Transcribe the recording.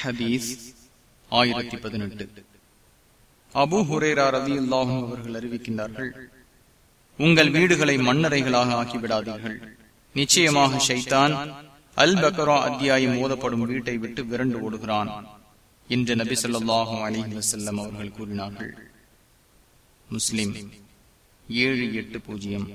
ஹதீஸ் ஆயிரத்தி பதினெட்டு. அபு ஹுரேரா ரவி அல்லாஹும் அவர்கள் அறிவிக்கின்றார்கள் உங்கள் வீடுகளை மண்ணறைகளாக ஆக்கிவிடாதீர்கள். நிச்சயமாக ஷைத்தான் அல் பக்ரா அத்தியாயம் ஓதப்படும் வீட்டை விட்டு விரண்டு ஓடுகிறான் என்று நபி சொல்லாஹும் அலி வசல்லம் அவர்கள் கூறினார்கள். முஸ்லிம் ஏழு எட்டு பூஜ்ஜியம்.